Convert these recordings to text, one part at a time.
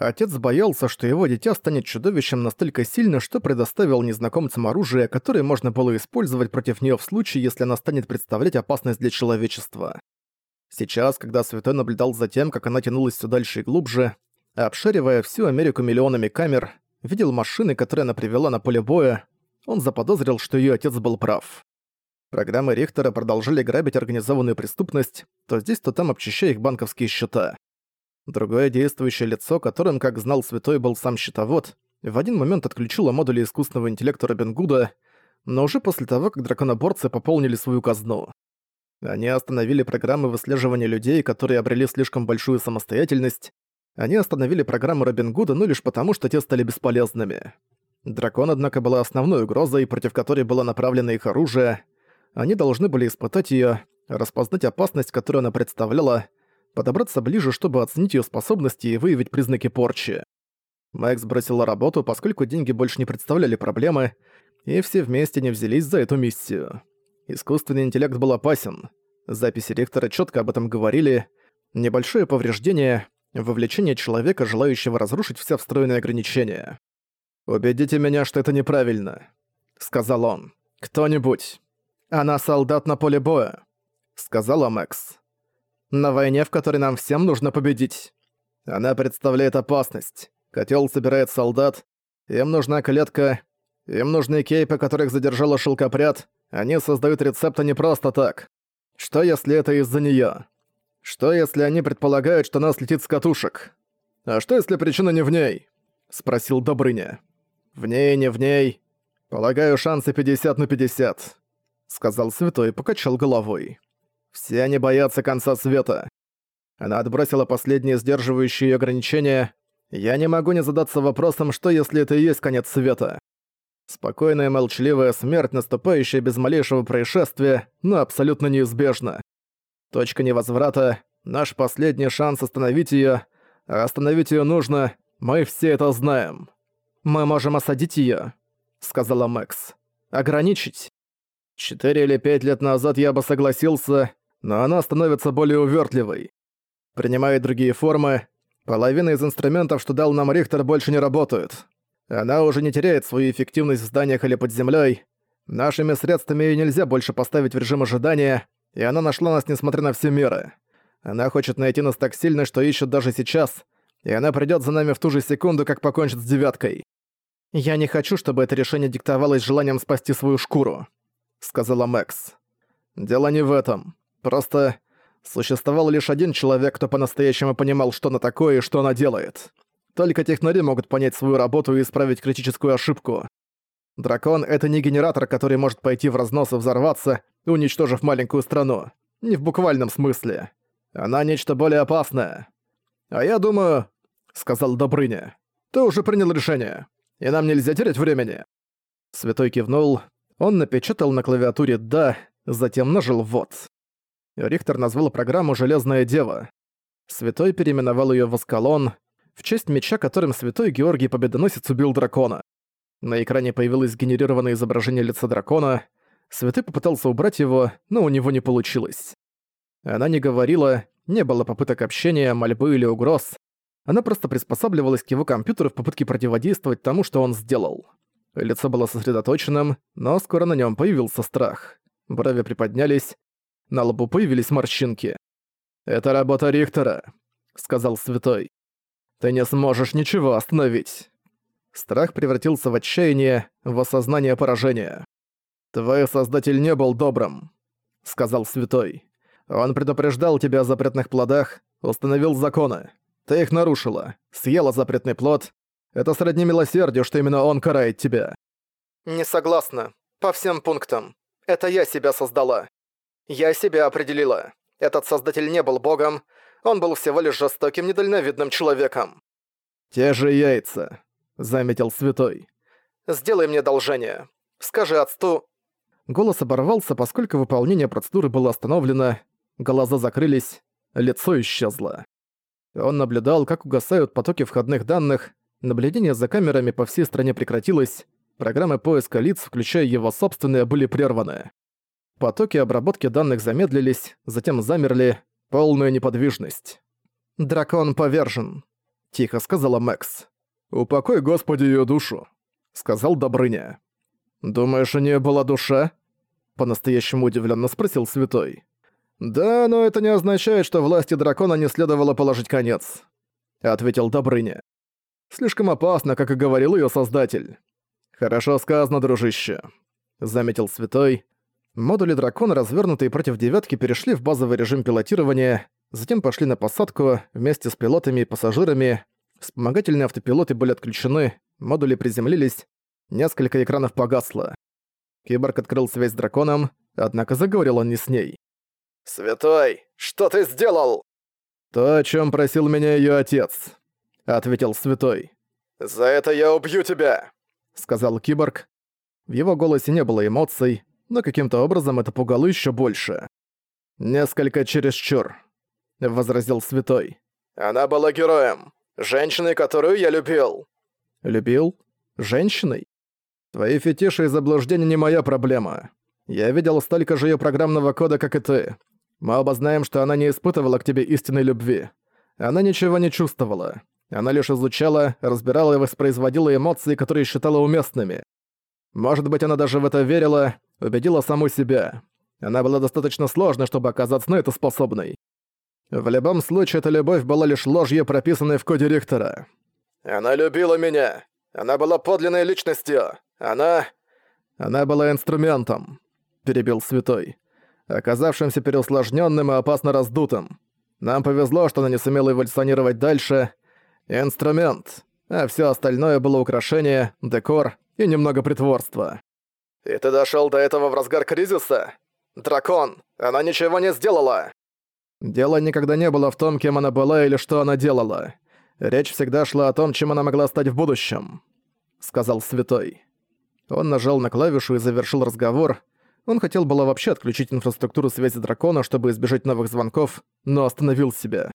Отец боялся, что его дитя станет чудовищем настолько сильно, что предоставил незнакомцам оружие, которое можно было использовать против нее в случае, если она станет представлять опасность для человечества. Сейчас, когда Святой наблюдал за тем, как она тянулась все дальше и глубже, обшаривая всю Америку миллионами камер, видел машины, которые она привела на поле боя, он заподозрил, что ее отец был прав. Программы Рихтера продолжали грабить организованную преступность, то здесь, то там обчищая их банковские счета. Другое действующее лицо, которым, как знал Святой, был сам счетовод, в один момент отключило модули искусственного интеллекта Робин Гуда, но уже после того, как драконоборцы пополнили свою казну. Они остановили программы выслеживания людей, которые обрели слишком большую самостоятельность. Они остановили программы Робин Гуда, но лишь потому, что те стали бесполезными. Дракон, однако, была основной угрозой, против которой было направлено их оружие. Они должны были испытать её, распознать опасность, которую она представляла, подобраться ближе, чтобы оценить её способности и выявить признаки порчи. Мэкс бросила работу, поскольку деньги больше не представляли проблемы, и все вместе не взялись за эту миссию. Искусственный интеллект был опасен. Записи ректора четко об этом говорили. Небольшое повреждение — вовлечение человека, желающего разрушить все встроенные ограничения. «Убедите меня, что это неправильно», — сказал он. «Кто-нибудь». «Она солдат на поле боя», — сказала Мэкс. «На войне, в которой нам всем нужно победить. Она представляет опасность. Котел собирает солдат. Им нужна клетка. Им нужны кейпы, которых задержала шелкопряд. Они создают рецепты не просто так. Что если это из-за неё? Что если они предполагают, что нас летит с катушек? А что если причина не в ней? Спросил Добрыня. В ней, не в ней. Полагаю, шансы 50 на 50. Сказал Святой и покачал головой. Все они боятся конца света. Она отбросила последние сдерживающие ограничения. Я не могу не задаться вопросом, что если это и есть конец света. Спокойная молчаливая смерть, наступающая без малейшего происшествия, но абсолютно неизбежна. Точка невозврата — наш последний шанс остановить её, а остановить её нужно, мы все это знаем. «Мы можем осадить её», — сказала Мэкс. «Ограничить». Четыре или пять лет назад я бы согласился, но она становится более увёртливой. Принимает другие формы, половина из инструментов, что дал нам Рихтер, больше не работают. Она уже не теряет свою эффективность в зданиях или под землей. Нашими средствами ее нельзя больше поставить в режим ожидания, и она нашла нас несмотря на все меры. Она хочет найти нас так сильно, что ищет даже сейчас, и она придёт за нами в ту же секунду, как покончит с девяткой. «Я не хочу, чтобы это решение диктовалось желанием спасти свою шкуру», — сказала Мэкс. «Дело не в этом. Просто существовал лишь один человек, кто по-настоящему понимал, что она такое и что она делает. Только технари могут понять свою работу и исправить критическую ошибку. Дракон — это не генератор, который может пойти в разнос и взорваться, уничтожив маленькую страну. Не в буквальном смысле. Она нечто более опасное. «А я думаю», — сказал Добрыня, — «ты уже принял решение, и нам нельзя терять времени». Святой кивнул, он напечатал на клавиатуре «да», затем нажал «вот». Рихтер назвал программу «Железная дева». Святой переименовал ее в «Аскалон», в честь меча, которым святой Георгий Победоносец убил дракона. На экране появилось генерированное изображение лица дракона. Святой попытался убрать его, но у него не получилось. Она не говорила, не было попыток общения, мольбы или угроз. Она просто приспосабливалась к его компьютеру в попытке противодействовать тому, что он сделал. Лицо было сосредоточенным, но скоро на нем появился страх. Брови приподнялись, на лбу появились морщинки. «Это работа Рихтера», — сказал Святой. Ты не сможешь ничего остановить. Страх превратился в отчаяние, в осознание поражения. «Твой создатель не был добрым», — сказал Святой. «Он предупреждал тебя о запретных плодах, установил законы. Ты их нарушила, съела запретный плод. Это сродни милосердию, что именно он карает тебя». «Не согласна. По всем пунктам. Это я себя создала. Я себя определила. Этот создатель не был богом, он был всего лишь жестоким, недальновидным человеком. «Те же яйца», — заметил Святой. «Сделай мне одолжение. Скажи отцу...» Голос оборвался, поскольку выполнение процедуры было остановлено, глаза закрылись, лицо исчезло. Он наблюдал, как угасают потоки входных данных, наблюдение за камерами по всей стране прекратилось, программы поиска лиц, включая его собственные, были прерваны. Потоки обработки данных замедлились, затем замерли, полную неподвижность. «Дракон повержен», — тихо сказала Мэкс. «Упокой, Господи, ее душу», — сказал Добрыня. «Думаешь, у нее была душа?» — по-настоящему удивленно спросил Святой. «Да, но это не означает, что власти дракона не следовало положить конец», — ответил Добрыня. «Слишком опасно, как и говорил ее создатель». «Хорошо сказано, дружище», — заметил Святой. Модули дракона, развернутые против девятки, перешли в базовый режим пилотирования, затем пошли на посадку вместе с пилотами и пассажирами. Вспомогательные автопилоты были отключены, модули приземлились, несколько экранов погасло. Киборг открыл связь с драконом, однако заговорил он не с ней. «Святой, что ты сделал?» «То, о чем просил меня ее отец», — ответил Святой. «За это я убью тебя!» — сказал киборг. В его голосе не было эмоций, но каким-то образом это пугало еще больше. «Несколько чересчур», — возразил Святой. «Она была героем. Женщиной, которую я любил». «Любил? Женщиной? Твои фетиши и заблуждения не моя проблема. Я видел столько же ее программного кода, как и ты. Мы оба знаем, что она не испытывала к тебе истинной любви. Она ничего не чувствовала. Она лишь изучала, разбирала и воспроизводила эмоции, которые считала уместными. Может быть, она даже в это верила, убедила саму себя. Она была достаточно сложной, чтобы оказаться на это способной. В любом случае, эта любовь была лишь ложью, прописанной в коде Рихтера. «Она любила меня. Она была подлинной личностью. Она...» «Она была инструментом», — перебил Святой оказавшимся переусложненным и опасно раздутым. Нам повезло, что она не сумела эволюционировать дальше. Инструмент. А все остальное было украшение, декор и немного притворства. «И ты дошел до этого в разгар кризиса? Дракон! Она ничего не сделала!» Дело никогда не было в том, кем она была или что она делала. Речь всегда шла о том, чем она могла стать в будущем», — сказал Святой. Он нажал на клавишу и завершил разговор, он хотел было вообще отключить инфраструктуру связи дракона, чтобы избежать новых звонков, но остановил себя.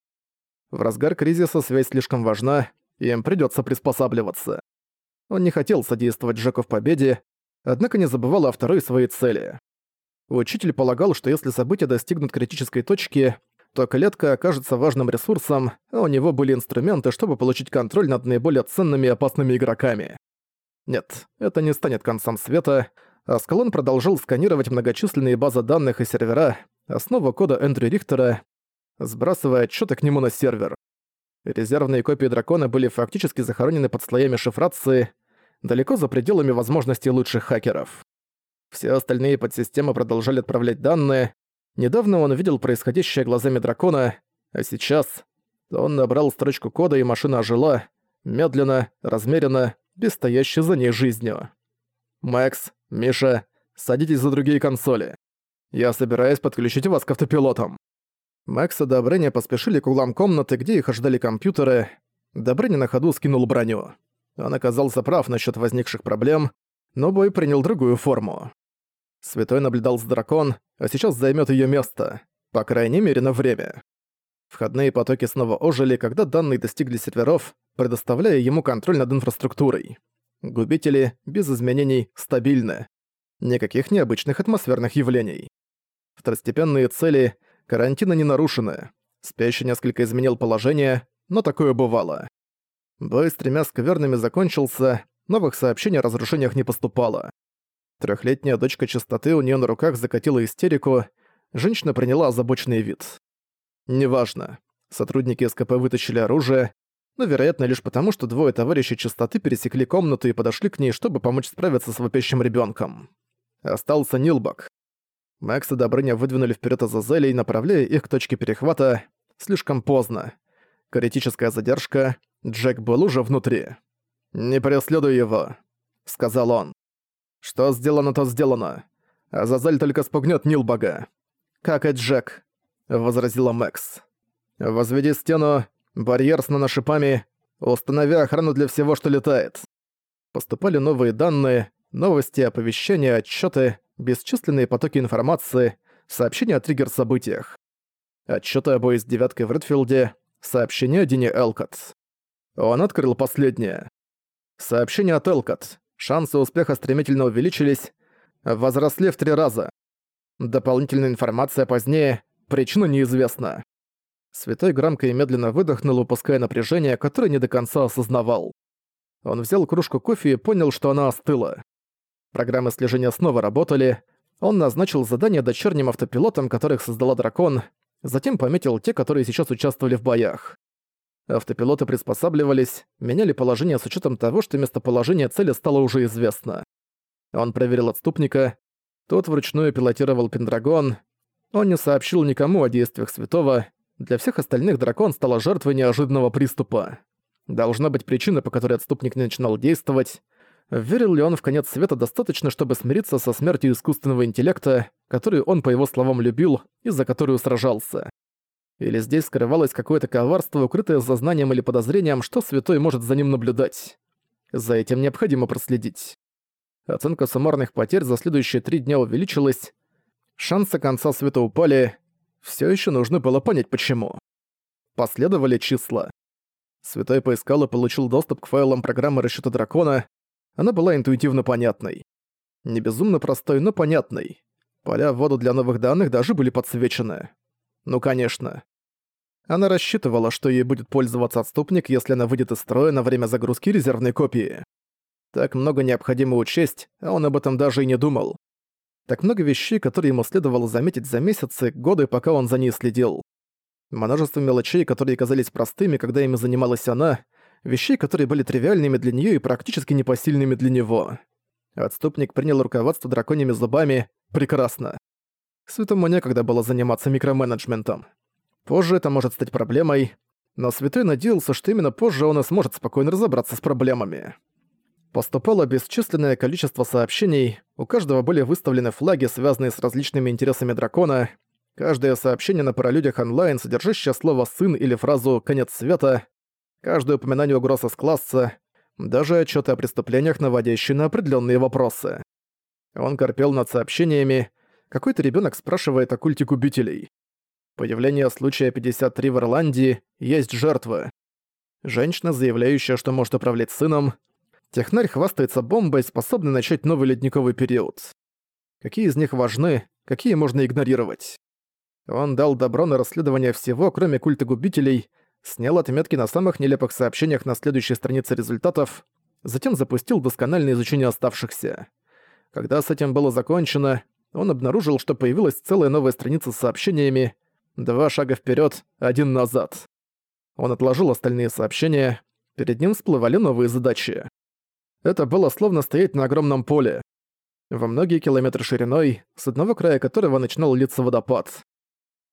В разгар кризиса связь слишком важна, и им придётся приспосабливаться. Он не хотел содействовать Джеку в победе, однако не забывал о второй своей цели. Учитель полагал, что если события достигнут критической точки, то клетка окажется важным ресурсом, а у него были инструменты, чтобы получить контроль над наиболее ценными и опасными игроками. Нет, это не станет концом света, Аскалон продолжил сканировать многочисленные базы данных и сервера, основу кода Эндрю Рихтера, сбрасывая отчеты к нему на сервер. Резервные копии дракона были фактически захоронены под слоями шифрации, далеко за пределами возможностей лучших хакеров. Все остальные подсистемы продолжали отправлять данные. Недавно он увидел происходящее глазами дракона, а сейчас он набрал строчку кода, и машина ожила, медленно, размеренно, без стоящей за ней жизнью. «Макс, Миша, садитесь за другие консоли. Я собираюсь подключить вас к автопилотам». Макс и Добрыня поспешили к углам комнаты, где их ожидали компьютеры. Добрыня на ходу скинул броню. Он оказался прав насчет возникших проблем, но бой принял другую форму. Святой наблюдал с дракон, а сейчас займет ее место, по крайней мере на время. Входные потоки снова ожили, когда данные достигли серверов, предоставляя ему контроль над инфраструктурой. Губители, без изменений, стабильны. Никаких необычных атмосферных явлений. Второстепенные цели – карантина не нарушены. Спящий несколько изменил положение, но такое бывало. Бой с тремя скверными закончился, новых сообщений о разрушениях не поступало. Трехлетняя дочка чистоты у нее на руках закатила истерику, женщина приняла озабоченный вид. Неважно. Сотрудники СКП вытащили оружие, но, вероятно, лишь потому, что двое товарищей чистоты пересекли комнату и подошли к ней, чтобы помочь справиться с вопящим ребенком. Остался Нилбак. Макс и Добрыня выдвинули вперед Азазелей, направляя их к точке перехвата. Слишком поздно. Критическая задержка. Джек был уже внутри. «Не преследуй его», — сказал он. «Что сделано, то сделано. Азазель только спугнет Нилбага». «Как и Джек», — возразила Макс. «Возведи стену Барьер с наношипами. Установи охрану для всего, что летает. Поступали новые данные, новости, оповещения, отчеты, бесчисленные потоки информации, сообщения о триггер-событиях. Отчеты о бое с девяткой в Редфилде, сообщение о Дине Элкот. Он открыл последнее. Сообщение от Элкот. Шансы успеха стремительно увеличились, возросли в три раза. Дополнительная информация позднее, причина неизвестна. Святой громко и медленно выдохнул, упуская напряжение, которое не до конца осознавал. Он взял кружку кофе и понял, что она остыла. Программы слежения снова работали. Он назначил задание дочерним автопилотам, которых создала дракон, затем пометил те, которые сейчас участвовали в боях. Автопилоты приспосабливались, меняли положение с учетом того, что местоположение цели стало уже известно. Он проверил отступника. Тот вручную пилотировал Пендрагон. Он не сообщил никому о действиях Святого. Для всех остальных дракон стала жертвой неожиданного приступа. Должна быть причина, по которой отступник не начинал действовать. Верил ли он в конец света достаточно, чтобы смириться со смертью искусственного интеллекта, которую он, по его словам, любил и за которую сражался? Или здесь скрывалось какое-то коварство, укрытое за знанием или подозрением, что святой может за ним наблюдать? За этим необходимо проследить. Оценка суммарных потерь за следующие три дня увеличилась. Шансы конца света упали. Все еще нужно было понять, почему. Последовали числа. Святой поискал и получил доступ к файлам программы расчета дракона. Она была интуитивно понятной. Не безумно простой, но понятной. Поля ввода для новых данных даже были подсвечены. Ну конечно. Она рассчитывала, что ей будет пользоваться отступник, если она выйдет из строя на время загрузки резервной копии. Так много необходимо учесть, а он об этом даже и не думал. Так много вещей, которые ему следовало заметить за месяцы, годы, пока он за ней следил. Множество мелочей, которые казались простыми, когда ими занималась она, вещей, которые были тривиальными для нее и практически непосильными для него. Отступник принял руководство драконьими зубами. Прекрасно. Святому некогда было заниматься микроменеджментом. Позже это может стать проблемой, но Святой надеялся, что именно позже он и сможет спокойно разобраться с проблемами. Поступало бесчисленное количество сообщений, у каждого были выставлены флаги, связанные с различными интересами дракона, Каждое сообщение на паралюдях онлайн, содержащее слово «сын» или фразу «конец света», каждое упоминание угроз из класса, даже отчеты о преступлениях, наводящие на определенные вопросы. Он корпел над сообщениями. Какой-то ребенок спрашивает о культе губителей. Появление случая 53 в Ирландии есть жертва. Женщина, заявляющая, что может управлять сыном. Технарь хвастается бомбой, способной начать новый ледниковый период. Какие из них важны, какие можно игнорировать? Он дал добро на расследование всего, кроме культа губителей, снял отметки на самых нелепых сообщениях на следующей странице результатов, затем запустил доскональное изучение оставшихся. Когда с этим было закончено, он обнаружил, что появилась целая новая страница с сообщениями «Два шага вперед, один назад». Он отложил остальные сообщения, перед ним всплывали новые задачи. Это было словно стоять на огромном поле. Во многие километры шириной, с одного края которого начинал литься водопад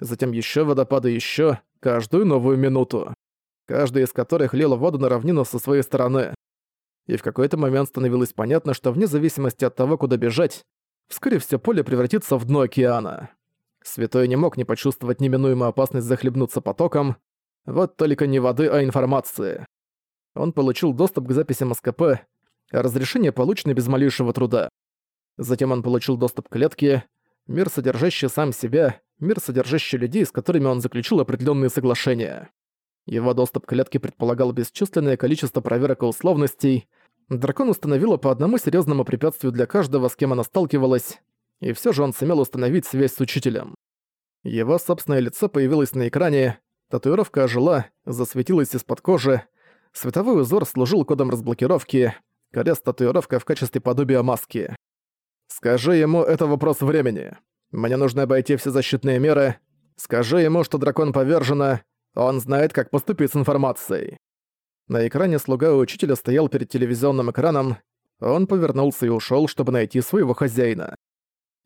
затем еще водопады еще, каждую новую минуту. Каждый из которых лил воду на равнину со своей стороны. И в какой-то момент становилось понятно, что вне зависимости от того, куда бежать, вскоре все поле превратится в дно океана. Святой не мог не почувствовать неминуемую опасность захлебнуться потоком, вот только не воды, а информации. Он получил доступ к записям СКП, разрешение получено без малейшего труда. Затем он получил доступ к клетке, мир, содержащий сам себя, мир, содержащий людей, с которыми он заключил определенные соглашения. Его доступ к клетке предполагал бесчисленное количество проверок и условностей. Дракон установила по одному серьезному препятствию для каждого, с кем она сталкивалась, и все же он сумел установить связь с учителем. Его собственное лицо появилось на экране, татуировка ожила, засветилась из-под кожи, световой узор служил кодом разблокировки, крест-татуировка в качестве подобия маски. Скажи ему, это вопрос времени. Мне нужно обойти все защитные меры. Скажи ему, что дракон повержена. Он знает, как поступить с информацией. На экране слуга учителя стоял перед телевизионным экраном. Он повернулся и ушел, чтобы найти своего хозяина.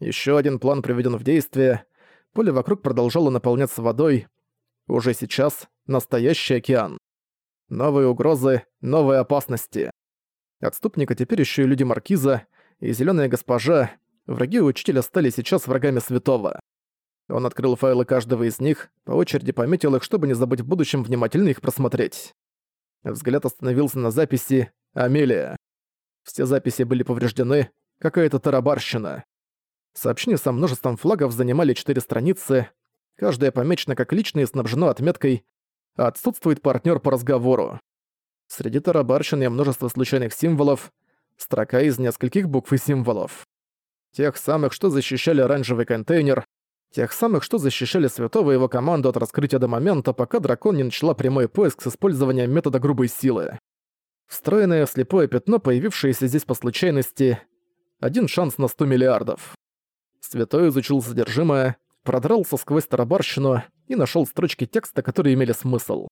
Еще один план приведен в действие. Поле вокруг продолжало наполняться водой. Уже сейчас настоящий океан. Новые угрозы, новые опасности. Отступника теперь еще и люди Маркиза, и Зелёная Госпожа, враги учителя стали сейчас врагами Святого. Он открыл файлы каждого из них, по очереди пометил их, чтобы не забыть в будущем внимательно их просмотреть. Взгляд остановился на записи «Амелия». Все записи были повреждены, какая-то тарабарщина. Сообщения со множеством флагов занимали четыре страницы, каждая помечена как личная и снабжена отметкой «Отсутствует партнер по разговору». Среди тарабарщины множество случайных символов, Строка из нескольких букв и символов. Тех самых, что защищали оранжевый контейнер, Тех самых, что защищали Святого его команду от раскрытия до момента, пока дракон не начала прямой поиск с использованием метода грубой силы. Встроенное слепое пятно, появившееся здесь по случайности, один шанс на 100 миллиардов. Святой изучил содержимое, продрался сквозь тарабарщину и нашел строчки текста, которые имели смысл.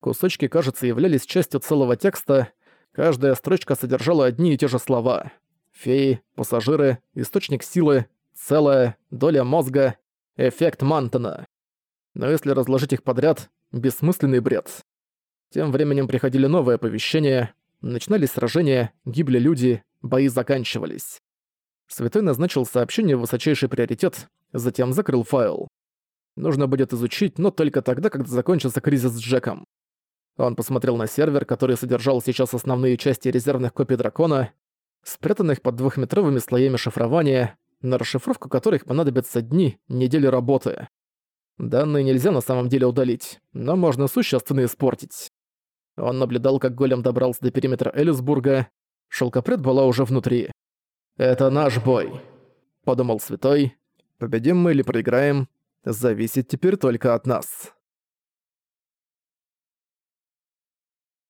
Кусочки, кажется, являлись частью целого текста, каждая строчка содержала одни и те же слова. Феи, пассажиры, источник силы, целая, доля мозга, эффект Мантона. Но если разложить их подряд, бессмысленный бред. Тем временем приходили новые оповещения, начинались сражения, гибли люди, бои заканчивались. Святой назначил сообщение в высочайший приоритет, затем закрыл файл. Нужно будет изучить, но только тогда, когда закончится кризис с Джеком. Он посмотрел на сервер, который содержал сейчас основные части резервных копий дракона, спрятанных под двухметровыми слоями шифрования, на расшифровку которых понадобятся дни, недели работы. Данные нельзя на самом деле удалить, но можно существенно испортить. Он наблюдал, как голем добрался до периметра Элисбурга. Шелкопряд была уже внутри. «Это наш бой», — подумал Святой. «Победим мы или проиграем, зависит теперь только от нас».